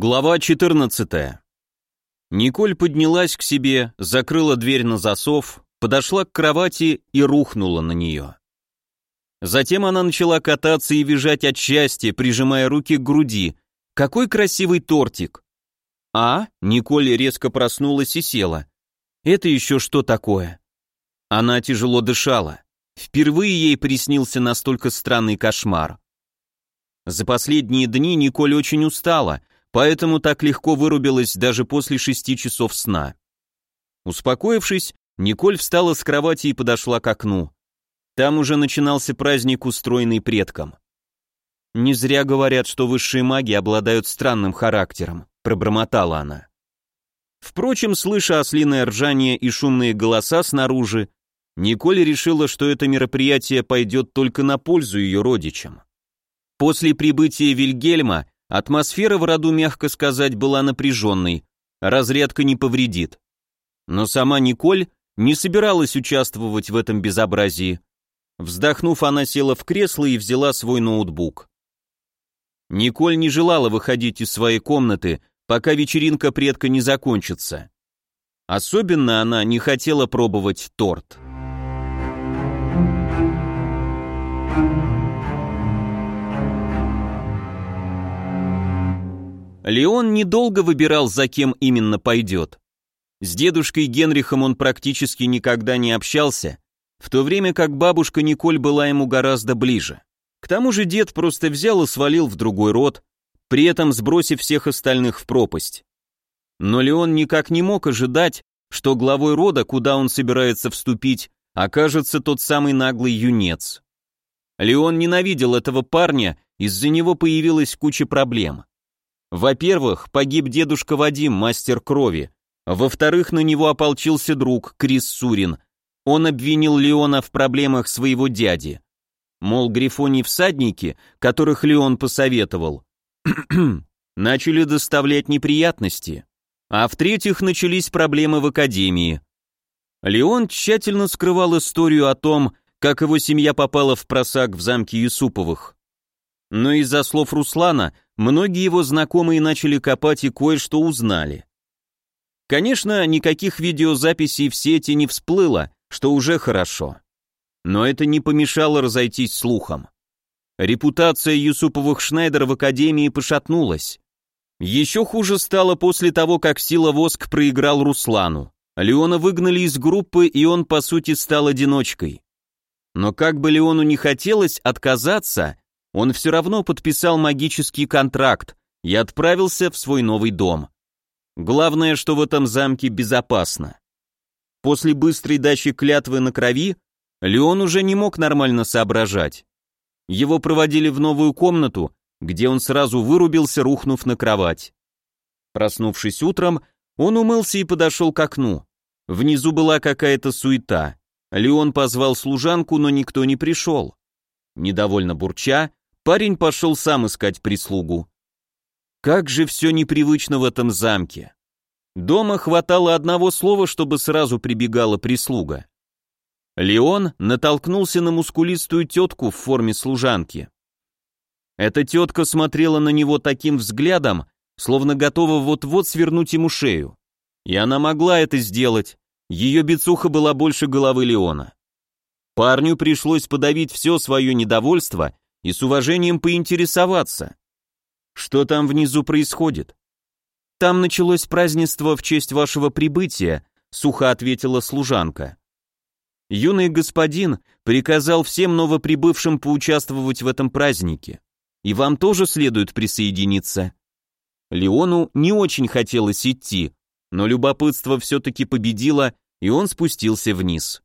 Глава 14. Николь поднялась к себе, закрыла дверь на засов, подошла к кровати и рухнула на нее. Затем она начала кататься и визжать от счастья, прижимая руки к груди. Какой красивый тортик! А? Николь резко проснулась и села. Это еще что такое? Она тяжело дышала. Впервые ей приснился настолько странный кошмар. За последние дни Николь очень устала, поэтому так легко вырубилась даже после шести часов сна. Успокоившись, Николь встала с кровати и подошла к окну. Там уже начинался праздник, устроенный предком. «Не зря говорят, что высшие маги обладают странным характером», — пробормотала она. Впрочем, слыша ослиное ржание и шумные голоса снаружи, Николь решила, что это мероприятие пойдет только на пользу ее родичам. После прибытия Вильгельма Атмосфера в роду, мягко сказать, была напряженной, разрядка не повредит. Но сама Николь не собиралась участвовать в этом безобразии. Вздохнув, она села в кресло и взяла свой ноутбук. Николь не желала выходить из своей комнаты, пока вечеринка предка не закончится. Особенно она не хотела пробовать торт. Леон недолго выбирал, за кем именно пойдет. С дедушкой Генрихом он практически никогда не общался, в то время как бабушка Николь была ему гораздо ближе. К тому же дед просто взял и свалил в другой род, при этом сбросив всех остальных в пропасть. Но Леон никак не мог ожидать, что главой рода, куда он собирается вступить, окажется тот самый наглый юнец. Леон ненавидел этого парня, из-за него появилась куча проблем. Во-первых, погиб дедушка Вадим, мастер крови. Во-вторых, на него ополчился друг, Крис Сурин. Он обвинил Леона в проблемах своего дяди. Мол, грифони всадники, которых Леон посоветовал, начали доставлять неприятности. А в-третьих, начались проблемы в академии. Леон тщательно скрывал историю о том, как его семья попала в просак в замке Юсуповых. Но из-за слов Руслана многие его знакомые начали копать и кое-что узнали. Конечно, никаких видеозаписей в сети не всплыло, что уже хорошо. Но это не помешало разойтись слухом. Репутация Юсуповых Шнайдер в Академии пошатнулась. Еще хуже стало после того, как Сила Воск проиграл Руслану. Леона выгнали из группы, и он, по сути, стал одиночкой. Но как бы Леону не хотелось отказаться, он все равно подписал магический контракт и отправился в свой новый дом. Главное, что в этом замке безопасно. После быстрой дачи клятвы на крови, Леон уже не мог нормально соображать. Его проводили в новую комнату, где он сразу вырубился, рухнув на кровать. Проснувшись утром, он умылся и подошел к окну. Внизу была какая-то суета. Леон позвал служанку, но никто не пришел. Недовольно бурча, Парень пошел сам искать прислугу. Как же все непривычно в этом замке. Дома хватало одного слова, чтобы сразу прибегала прислуга. Леон натолкнулся на мускулистую тетку в форме служанки. Эта тетка смотрела на него таким взглядом, словно готова вот-вот свернуть ему шею. И она могла это сделать, ее бицуха была больше головы Леона. Парню пришлось подавить все свое недовольство и с уважением поинтересоваться, что там внизу происходит. Там началось празднество в честь вашего прибытия, сухо ответила служанка. Юный господин приказал всем новоприбывшим поучаствовать в этом празднике, и вам тоже следует присоединиться. Леону не очень хотелось идти, но любопытство все-таки победило, и он спустился вниз.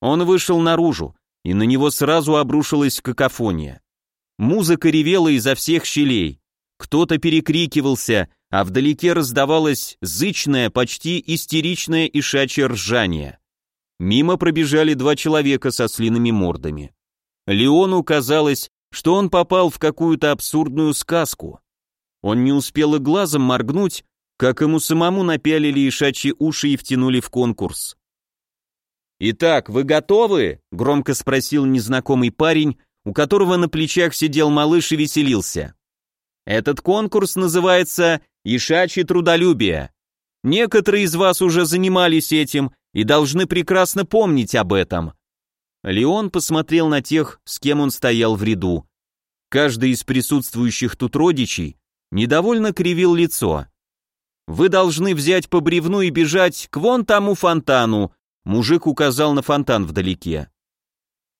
Он вышел наружу, и на него сразу обрушилась какофония. Музыка ревела изо всех щелей. Кто-то перекрикивался, а вдалеке раздавалось зычное, почти истеричное ишачье ржание. Мимо пробежали два человека со слиными мордами. Леону казалось, что он попал в какую-то абсурдную сказку. Он не успел и глазом моргнуть, как ему самому напялили ишачьи уши и втянули в конкурс. «Итак, вы готовы?» — громко спросил незнакомый парень, у которого на плечах сидел малыш и веселился. Этот конкурс называется «Ишачье трудолюбие». Некоторые из вас уже занимались этим и должны прекрасно помнить об этом. Леон посмотрел на тех, с кем он стоял в ряду. Каждый из присутствующих тут родичей недовольно кривил лицо. «Вы должны взять по бревну и бежать к вон тому фонтану», мужик указал на фонтан вдалеке.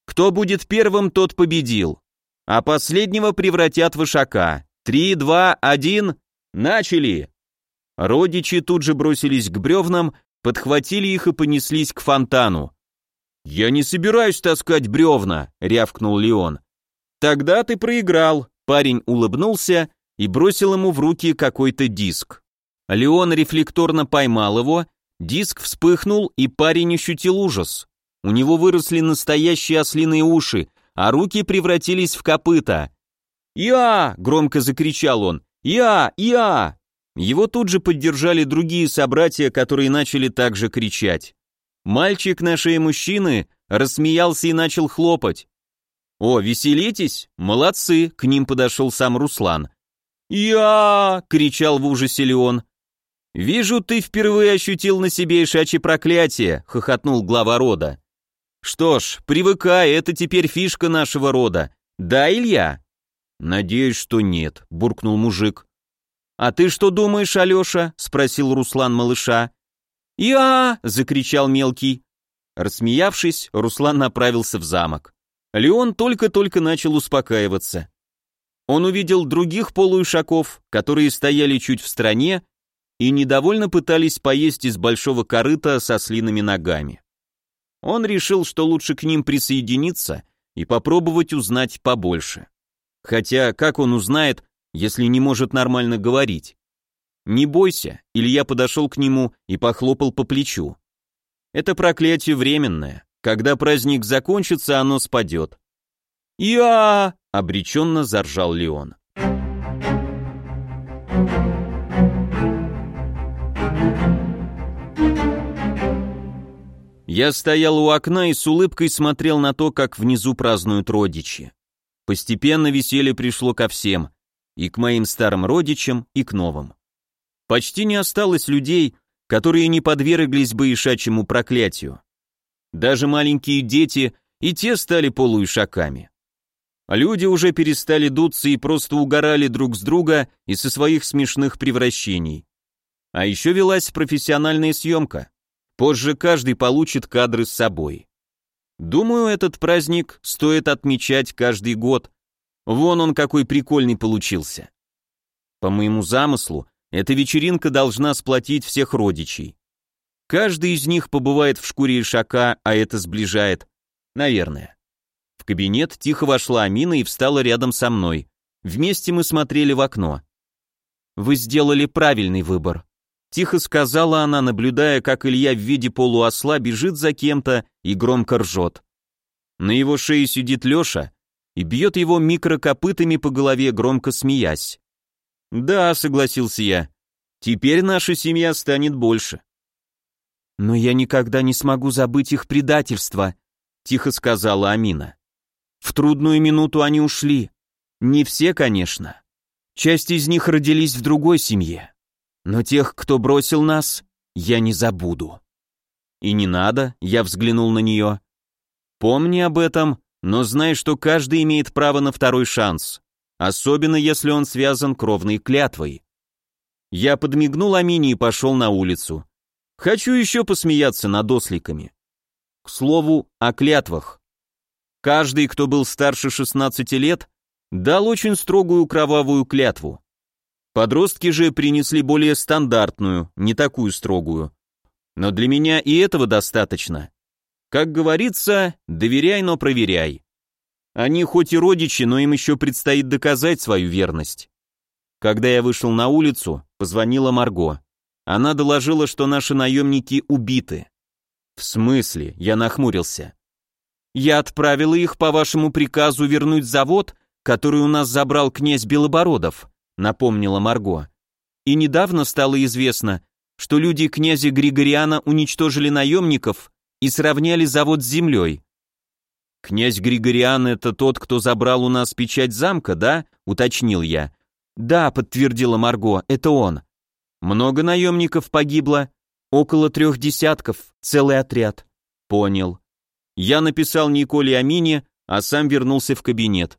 «Кто будет первым, тот победил, а последнего превратят в ишака. Три, два, один, начали!» Родичи тут же бросились к бревнам, подхватили их и понеслись к фонтану. «Я не собираюсь таскать бревна», — рявкнул Леон. «Тогда ты проиграл», — парень улыбнулся и бросил ему в руки какой-то диск. Леон рефлекторно поймал его, диск вспыхнул, и парень ощутил ужас. У него выросли настоящие ослиные уши, а руки превратились в копыта. «Я!» — громко закричал он. «Я! Я!» Его тут же поддержали другие собратья, которые начали также кричать. Мальчик на шее мужчины рассмеялся и начал хлопать. «О, веселитесь? Молодцы!» — к ним подошел сам Руслан. «Я!» — кричал в ужасе Леон. «Вижу, ты впервые ощутил на себе ишачье проклятие», — хохотнул глава рода. «Что ж, привыкай, это теперь фишка нашего рода. Да, Илья?» «Надеюсь, что нет», — буркнул мужик. «А ты что думаешь, Алеша?» — спросил Руслан малыша. «Я!» — закричал мелкий. Рассмеявшись, Руслан направился в замок. Леон только-только начал успокаиваться. Он увидел других полуишаков, которые стояли чуть в стороне и недовольно пытались поесть из большого корыта со слиными ногами. Он решил, что лучше к ним присоединиться и попробовать узнать побольше. Хотя, как он узнает, если не может нормально говорить? «Не бойся», Илья подошел к нему и похлопал по плечу. «Это проклятие временное. Когда праздник закончится, оно спадет». «Я!» — обреченно заржал Леон. Я стоял у окна и с улыбкой смотрел на то, как внизу празднуют родичи. Постепенно веселье пришло ко всем, и к моим старым родичам, и к новым. Почти не осталось людей, которые не подверглись бы ишачьему проклятию. Даже маленькие дети и те стали полуишаками. Люди уже перестали дуться и просто угорали друг с друга из-за своих смешных превращений. А еще велась профессиональная съемка. Позже каждый получит кадры с собой. Думаю, этот праздник стоит отмечать каждый год. Вон он какой прикольный получился. По моему замыслу, эта вечеринка должна сплотить всех родичей. Каждый из них побывает в шкуре ишака, а это сближает. Наверное. В кабинет тихо вошла Амина и встала рядом со мной. Вместе мы смотрели в окно. «Вы сделали правильный выбор», — тихо сказала она, наблюдая, как Илья в виде полуосла бежит за кем-то и громко ржет. На его шее сидит Леша и бьет его микрокопытами по голове, громко смеясь. «Да», — согласился я, — «теперь наша семья станет больше». «Но я никогда не смогу забыть их предательство», — тихо сказала Амина. В трудную минуту они ушли. Не все, конечно. Часть из них родились в другой семье. Но тех, кто бросил нас, я не забуду. И не надо, я взглянул на нее. Помни об этом, но знай, что каждый имеет право на второй шанс, особенно если он связан кровной клятвой. Я подмигнул Амине и пошел на улицу. Хочу еще посмеяться над осликами. К слову, о клятвах. Каждый, кто был старше 16 лет, дал очень строгую кровавую клятву. Подростки же принесли более стандартную, не такую строгую. Но для меня и этого достаточно. Как говорится, доверяй, но проверяй. Они хоть и родичи, но им еще предстоит доказать свою верность. Когда я вышел на улицу, позвонила Марго. Она доложила, что наши наемники убиты. В смысле? Я нахмурился. Я отправила их по вашему приказу вернуть завод, который у нас забрал князь Белобородов, напомнила Марго. И недавно стало известно, что люди князя Григориана уничтожили наемников и сравняли завод с землей. Князь Григориан это тот, кто забрал у нас печать замка, да? уточнил я. Да, подтвердила Марго, это он. Много наемников погибло? Около трех десятков, целый отряд. Понял. Я написал Николе Амине, а сам вернулся в кабинет.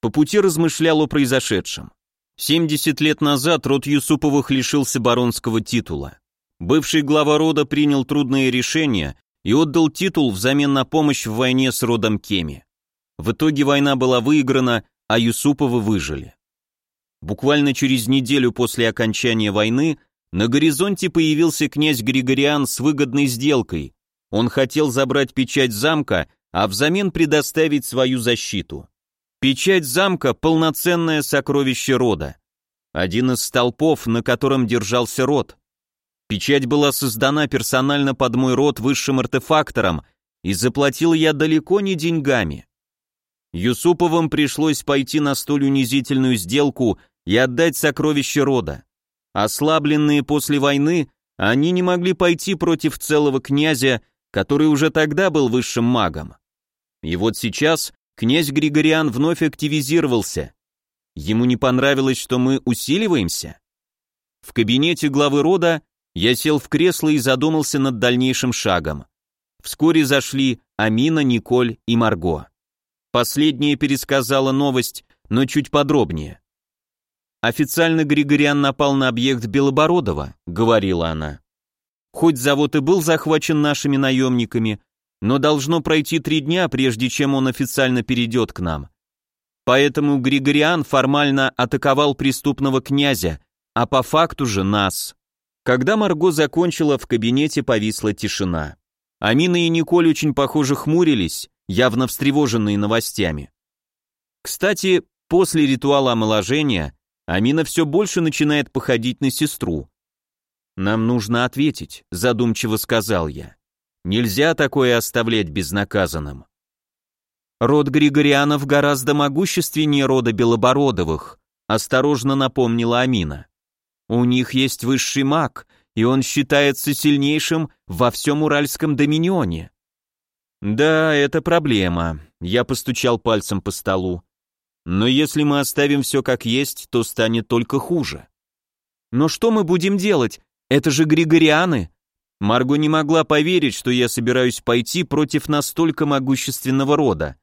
По пути размышлял о произошедшем. 70 лет назад род Юсуповых лишился баронского титула. Бывший глава рода принял трудное решение и отдал титул взамен на помощь в войне с родом Кеми. В итоге война была выиграна, а Юсуповы выжили. Буквально через неделю после окончания войны на горизонте появился князь Григориан с выгодной сделкой. Он хотел забрать печать замка, а взамен предоставить свою защиту. Печать замка – полноценное сокровище рода. Один из столпов, на котором держался род. Печать была создана персонально под мой род высшим артефактором, и заплатил я далеко не деньгами. Юсуповым пришлось пойти на столь унизительную сделку и отдать сокровище рода. Ослабленные после войны, они не могли пойти против целого князя, который уже тогда был высшим магом. И вот сейчас князь Григориан вновь активизировался. Ему не понравилось, что мы усиливаемся. В кабинете главы рода я сел в кресло и задумался над дальнейшим шагом. Вскоре зашли Амина, Николь и Марго. Последняя пересказала новость, но чуть подробнее. «Официально Григориан напал на объект Белобородова», — говорила она. «Хоть завод и был захвачен нашими наемниками, но должно пройти три дня, прежде чем он официально перейдет к нам. Поэтому Григориан формально атаковал преступного князя, а по факту же нас. Когда Марго закончила, в кабинете повисла тишина. Амина и Николь очень похоже хмурились, явно встревоженные новостями. Кстати, после ритуала омоложения Амина все больше начинает походить на сестру. «Нам нужно ответить», — задумчиво сказал я. «Нельзя такое оставлять безнаказанным». «Род Григорианов гораздо могущественнее рода Белобородовых», — осторожно напомнила Амина. У них есть высший маг, и он считается сильнейшим во всем Уральском доминионе. Да, это проблема. Я постучал пальцем по столу. Но если мы оставим все как есть, то станет только хуже. Но что мы будем делать? Это же Григорианы. Марго не могла поверить, что я собираюсь пойти против настолько могущественного рода.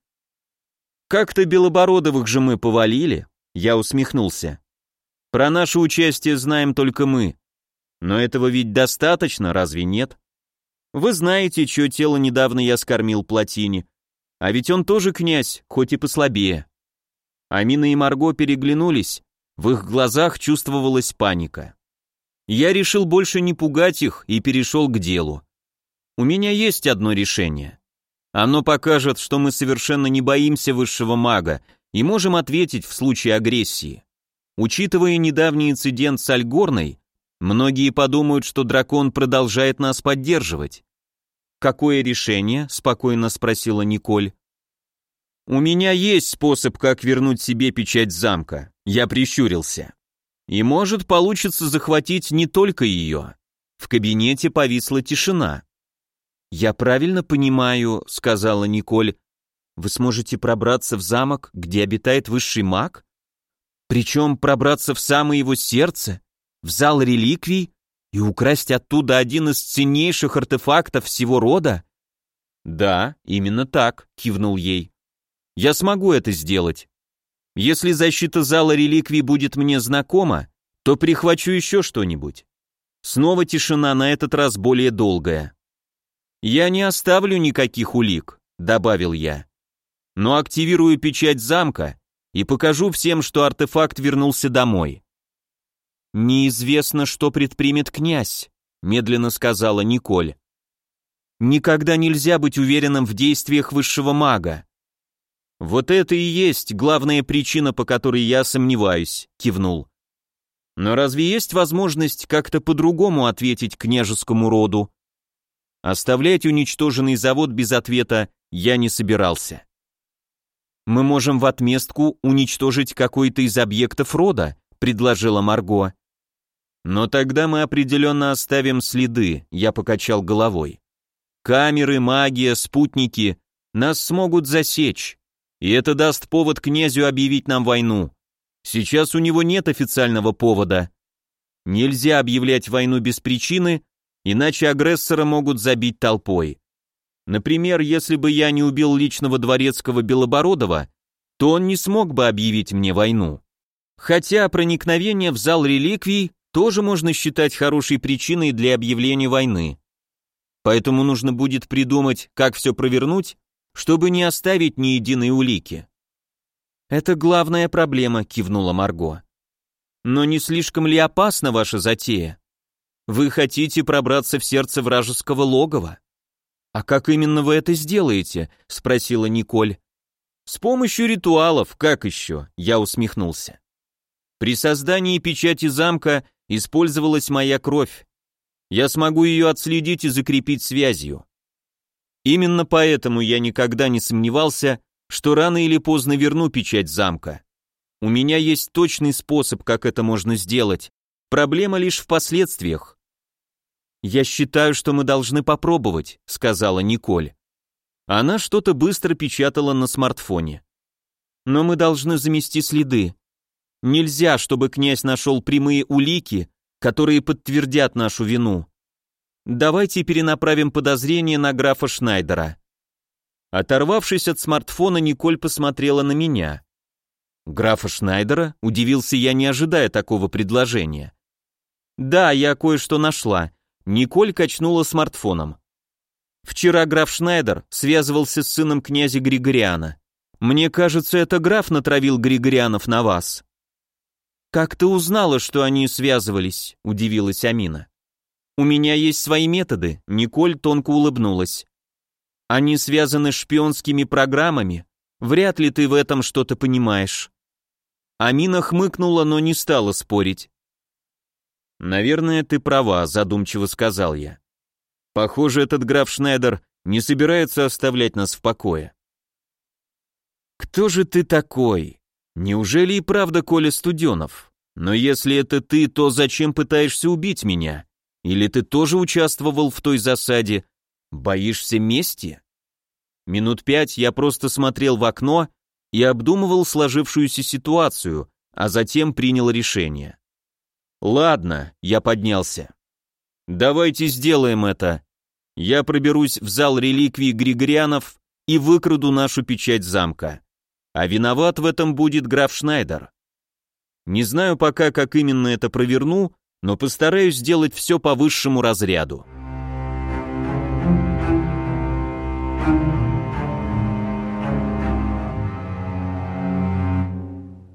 Как-то Белобородовых же мы повалили, я усмехнулся. Про наше участие знаем только мы. Но этого ведь достаточно, разве нет? Вы знаете, чье тело недавно я скормил плотине. А ведь он тоже князь, хоть и послабее. Амина и Марго переглянулись, в их глазах чувствовалась паника. Я решил больше не пугать их и перешел к делу. У меня есть одно решение. Оно покажет, что мы совершенно не боимся высшего мага и можем ответить в случае агрессии. Учитывая недавний инцидент с Альгорной, многие подумают, что дракон продолжает нас поддерживать. «Какое решение?» — спокойно спросила Николь. «У меня есть способ, как вернуть себе печать замка», — я прищурился. «И может получится захватить не только ее». В кабинете повисла тишина. «Я правильно понимаю», — сказала Николь, «вы сможете пробраться в замок, где обитает высший маг?» Причем пробраться в самое его сердце, в зал реликвий и украсть оттуда один из ценнейших артефактов всего рода? Да, именно так, кивнул ей. Я смогу это сделать. Если защита зала реликвий будет мне знакома, то прихвачу еще что-нибудь. Снова тишина, на этот раз более долгая. «Я не оставлю никаких улик», — добавил я. «Но активирую печать замка, и покажу всем, что артефакт вернулся домой. Неизвестно, что предпримет князь, медленно сказала Николь. Никогда нельзя быть уверенным в действиях высшего мага. Вот это и есть главная причина, по которой я сомневаюсь, кивнул. Но разве есть возможность как-то по-другому ответить княжескому роду? Оставлять уничтоженный завод без ответа я не собирался. «Мы можем в отместку уничтожить какой-то из объектов рода», — предложила Марго. «Но тогда мы определенно оставим следы», — я покачал головой. «Камеры, магия, спутники нас смогут засечь, и это даст повод князю объявить нам войну. Сейчас у него нет официального повода. Нельзя объявлять войну без причины, иначе агрессора могут забить толпой. Например, если бы я не убил личного дворецкого Белобородова, то он не смог бы объявить мне войну. Хотя проникновение в зал реликвий тоже можно считать хорошей причиной для объявления войны. Поэтому нужно будет придумать, как все провернуть, чтобы не оставить ни единой улики. «Это главная проблема», — кивнула Марго. «Но не слишком ли опасна ваша затея? Вы хотите пробраться в сердце вражеского логова?» «А как именно вы это сделаете?» — спросила Николь. «С помощью ритуалов, как еще?» — я усмехнулся. «При создании печати замка использовалась моя кровь. Я смогу ее отследить и закрепить связью. Именно поэтому я никогда не сомневался, что рано или поздно верну печать замка. У меня есть точный способ, как это можно сделать. Проблема лишь в последствиях. «Я считаю, что мы должны попробовать», — сказала Николь. Она что-то быстро печатала на смартфоне. «Но мы должны замести следы. Нельзя, чтобы князь нашел прямые улики, которые подтвердят нашу вину. Давайте перенаправим подозрение на графа Шнайдера. Оторвавшись от смартфона, Николь посмотрела на меня. «Графа Шнайдера?» – удивился я, не ожидая такого предложения. «Да, я кое-что нашла». Николь качнула смартфоном. «Вчера граф Шнайдер связывался с сыном князя Григориана. Мне кажется, это граф натравил Григорианов на вас». «Как ты узнала, что они связывались?» – удивилась Амина. «У меня есть свои методы», – Николь тонко улыбнулась. «Они связаны шпионскими программами? Вряд ли ты в этом что-то понимаешь». Амина хмыкнула, но не стала спорить. «Наверное, ты права», – задумчиво сказал я. «Похоже, этот граф Шнайдер не собирается оставлять нас в покое». «Кто же ты такой? Неужели и правда Коля Студенов? Но если это ты, то зачем пытаешься убить меня?» Или ты тоже участвовал в той засаде? Боишься мести? Минут пять я просто смотрел в окно и обдумывал сложившуюся ситуацию, а затем принял решение. Ладно, я поднялся. Давайте сделаем это. Я проберусь в зал реликвий Григорианов и выкраду нашу печать замка. А виноват в этом будет граф Шнайдер. Не знаю пока, как именно это проверну, но постараюсь сделать все по высшему разряду.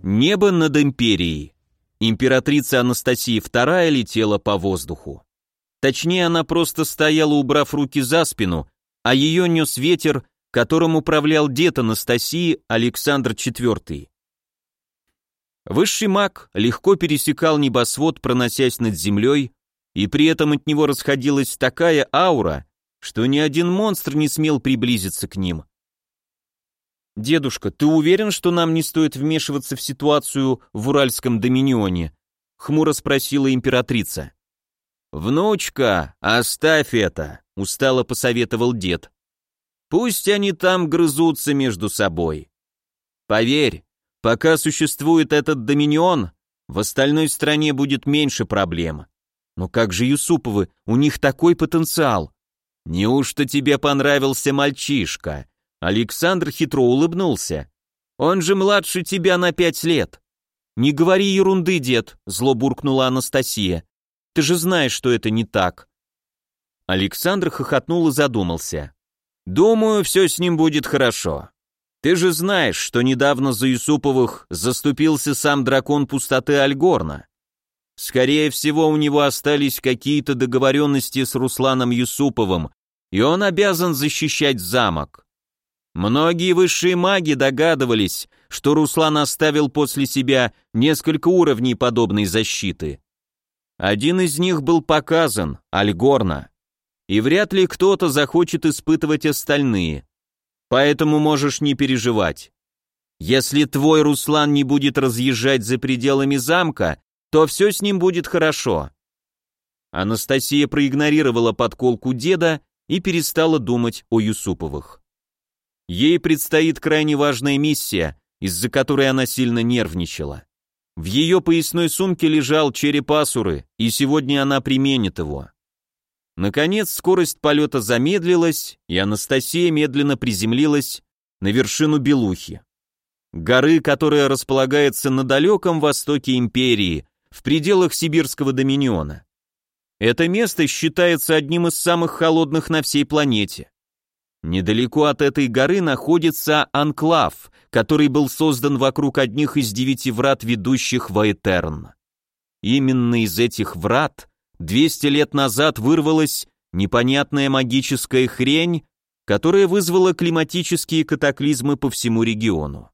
Небо над империей. Императрица Анастасия II летела по воздуху. Точнее, она просто стояла, убрав руки за спину, а ее нес ветер, которым управлял дед Анастасии Александр IV. Высший маг легко пересекал небосвод, проносясь над землей, и при этом от него расходилась такая аура, что ни один монстр не смел приблизиться к ним. «Дедушка, ты уверен, что нам не стоит вмешиваться в ситуацию в Уральском доминионе?» — хмуро спросила императрица. «Внучка, оставь это», — устало посоветовал дед. «Пусть они там грызутся между собой. Поверь, Пока существует этот доминион, в остальной стране будет меньше проблем. Но как же Юсуповы, у них такой потенциал. Неужто тебе понравился мальчишка? Александр хитро улыбнулся. Он же младше тебя на пять лет. Не говори ерунды, дед, зло буркнула Анастасия. Ты же знаешь, что это не так. Александр хохотнул и задумался. Думаю, все с ним будет хорошо. Ты же знаешь, что недавно за Юсуповых заступился сам дракон пустоты Альгорна. Скорее всего, у него остались какие-то договоренности с Русланом Юсуповым, и он обязан защищать замок. Многие высшие маги догадывались, что Руслан оставил после себя несколько уровней подобной защиты. Один из них был показан, Альгорна, и вряд ли кто-то захочет испытывать остальные. Поэтому можешь не переживать. Если твой Руслан не будет разъезжать за пределами замка, то все с ним будет хорошо». Анастасия проигнорировала подколку деда и перестала думать о Юсуповых. Ей предстоит крайне важная миссия, из-за которой она сильно нервничала. В ее поясной сумке лежал череп Асуры, и сегодня она применит его. Наконец скорость полета замедлилась, и Анастасия медленно приземлилась на вершину Белухи. Горы, которая располагается на далеком востоке империи, в пределах сибирского доминиона. Это место считается одним из самых холодных на всей планете. Недалеко от этой горы находится анклав, который был создан вокруг одних из девяти врат, ведущих в Этерн. Именно из этих врат 200 лет назад вырвалась непонятная магическая хрень, которая вызвала климатические катаклизмы по всему региону.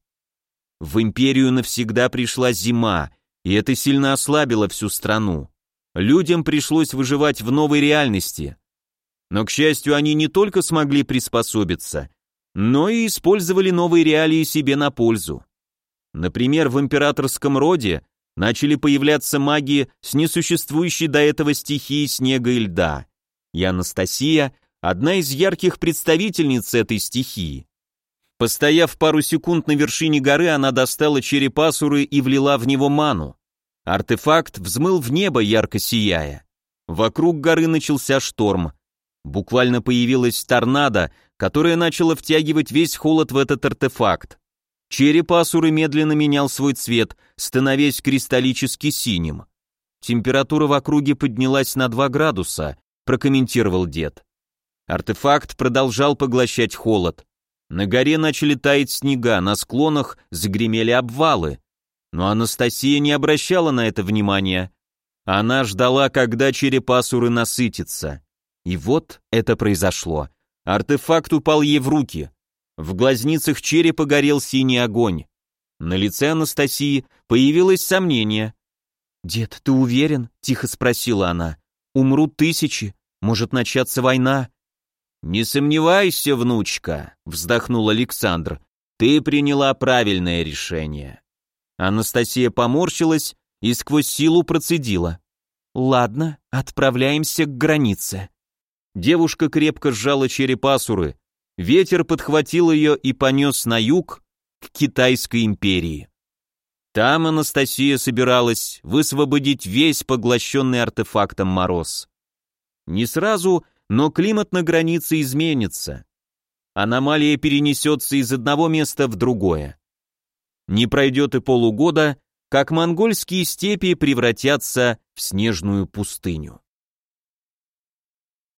В империю навсегда пришла зима, и это сильно ослабило всю страну. Людям пришлось выживать в новой реальности. Но, к счастью, они не только смогли приспособиться, но и использовали новые реалии себе на пользу. Например, в императорском роде начали появляться маги с несуществующей до этого стихией снега и льда. И Анастасия – одна из ярких представительниц этой стихии. Постояв пару секунд на вершине горы, она достала череп Асуры и влила в него ману. Артефакт взмыл в небо, ярко сияя. Вокруг горы начался шторм. Буквально появилась торнадо, которая начала втягивать весь холод в этот артефакт. Череп Асуры медленно менял свой цвет, становясь кристаллически синим. Температура в округе поднялась на 2 градуса, прокомментировал дед. Артефакт продолжал поглощать холод. На горе начали таять снега, на склонах загремели обвалы. Но Анастасия не обращала на это внимания. Она ждала, когда черепасуры насытится. И вот это произошло. Артефакт упал ей в руки. В глазницах черепа горел синий огонь. На лице Анастасии появилось сомнение. «Дед, ты уверен?» — тихо спросила она. «Умрут тысячи, может начаться война». «Не сомневайся, внучка», — вздохнул Александр, — «ты приняла правильное решение». Анастасия поморщилась и сквозь силу процедила. «Ладно, отправляемся к границе». Девушка крепко сжала черепасуры, ветер подхватил ее и понес на юг к Китайской империи. Там Анастасия собиралась высвободить весь поглощенный артефактом мороз. Не сразу но климат на границе изменится. Аномалия перенесется из одного места в другое. Не пройдет и полугода, как монгольские степи превратятся в снежную пустыню.